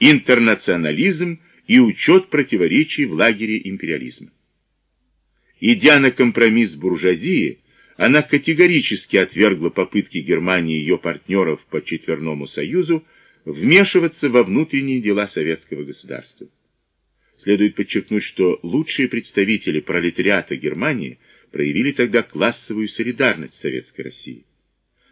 интернационализм и учет противоречий в лагере империализма. Идя на компромисс с буржуазией, она категорически отвергла попытки Германии и ее партнеров по Четверному Союзу вмешиваться во внутренние дела советского государства. Следует подчеркнуть, что лучшие представители пролетариата Германии проявили тогда классовую солидарность с Советской Россией.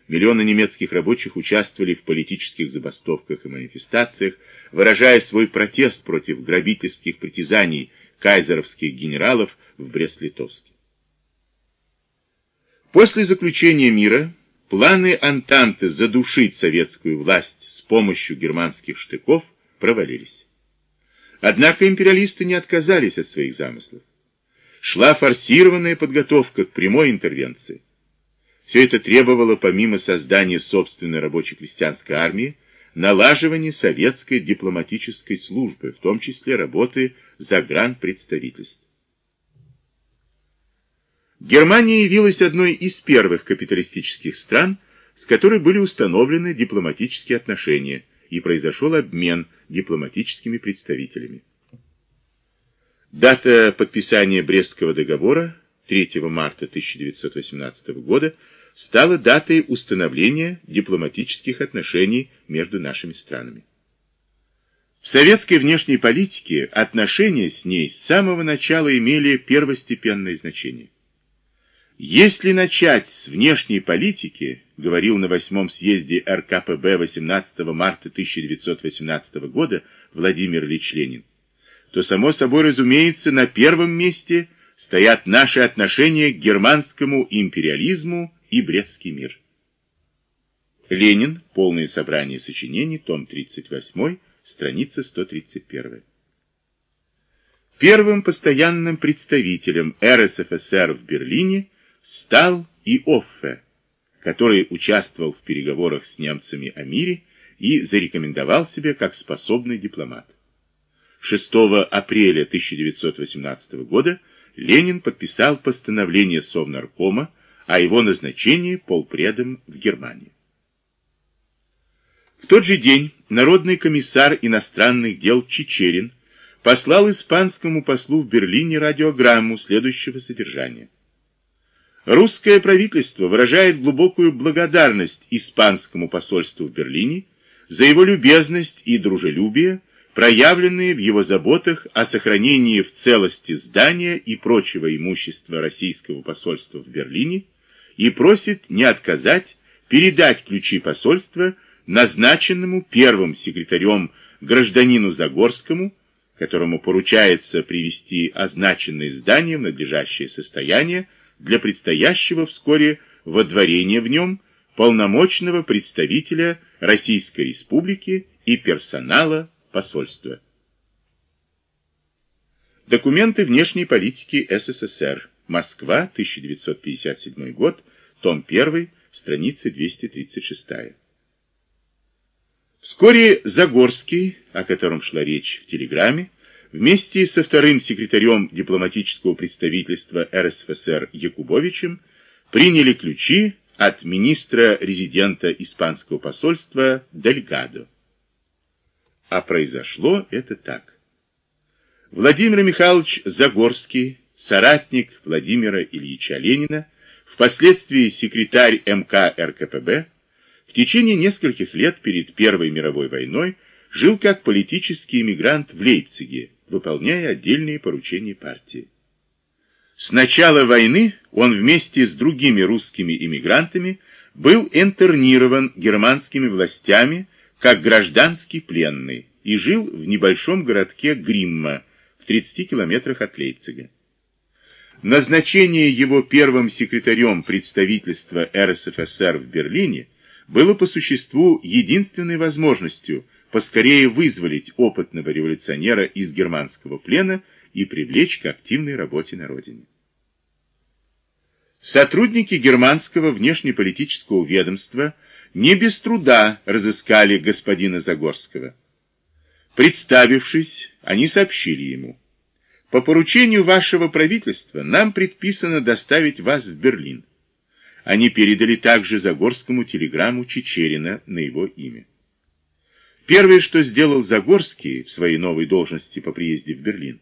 Миллионы немецких рабочих участвовали в политических забастовках и манифестациях, выражая свой протест против грабительских притязаний кайзеровских генералов в Брест-Литовске. После заключения мира планы Антанты задушить советскую власть с помощью германских штыков провалились. Однако империалисты не отказались от своих замыслов. Шла форсированная подготовка к прямой интервенции. Все это требовало, помимо создания собственной рабоче-крестьянской армии, налаживания советской дипломатической службы, в том числе работы загранпредставительств. Германия явилась одной из первых капиталистических стран, с которой были установлены дипломатические отношения, и произошел обмен дипломатическими представителями. Дата подписания Брестского договора 3 марта 1918 года стала датой установления дипломатических отношений между нашими странами. В советской внешней политике отношения с ней с самого начала имели первостепенное значение. Если начать с внешней политики, говорил на восьмом съезде РКПБ 18 марта 1918 года Владимир Ильич Ленин, то, само собой разумеется, на первом месте стоят наши отношения к германскому империализму и Брестский мир. Ленин, полное собрание сочинений, том 38, страница 131. Первым постоянным представителем РСФСР в Берлине стал и Оффе, который участвовал в переговорах с немцами о мире и зарекомендовал себя как способный дипломат. 6 апреля 1918 года Ленин подписал постановление Совнаркома о его назначении полпредом в Германии. В тот же день народный комиссар иностранных дел Чечерин послал испанскому послу в Берлине радиограмму следующего содержания. Русское правительство выражает глубокую благодарность испанскому посольству в Берлине за его любезность и дружелюбие, проявленные в его заботах о сохранении в целости здания и прочего имущества российского посольства в Берлине и просит не отказать передать ключи посольства назначенному первым секретарем гражданину Загорскому, которому поручается привести означенное здание в надлежащее состояние, для предстоящего вскоре водворения в нем полномочного представителя Российской Республики и персонала посольства. Документы внешней политики СССР. Москва, 1957 год, том 1, страница 236. Вскоре Загорский, о котором шла речь в телеграмме, Вместе со вторым секретарем дипломатического представительства РСФСР Якубовичем приняли ключи от министра-резидента испанского посольства Дельгадо. А произошло это так. Владимир Михайлович Загорский, соратник Владимира Ильича Ленина, впоследствии секретарь МК РКПБ, в течение нескольких лет перед Первой мировой войной жил как политический эмигрант в Лейпциге, выполняя отдельные поручения партии. С начала войны он вместе с другими русскими иммигрантами был интернирован германскими властями как гражданский пленный и жил в небольшом городке Гримма в 30 километрах от Лейпцига. Назначение его первым секретарем представительства РСФСР в Берлине было по существу единственной возможностью поскорее вызволить опытного революционера из германского плена и привлечь к активной работе на родине. Сотрудники германского внешнеполитического ведомства не без труда разыскали господина Загорского. Представившись, они сообщили ему, «По поручению вашего правительства нам предписано доставить вас в Берлин». Они передали также Загорскому телеграмму Чечерина на его имя. Первое, что сделал Загорский в своей новой должности по приезде в Берлин,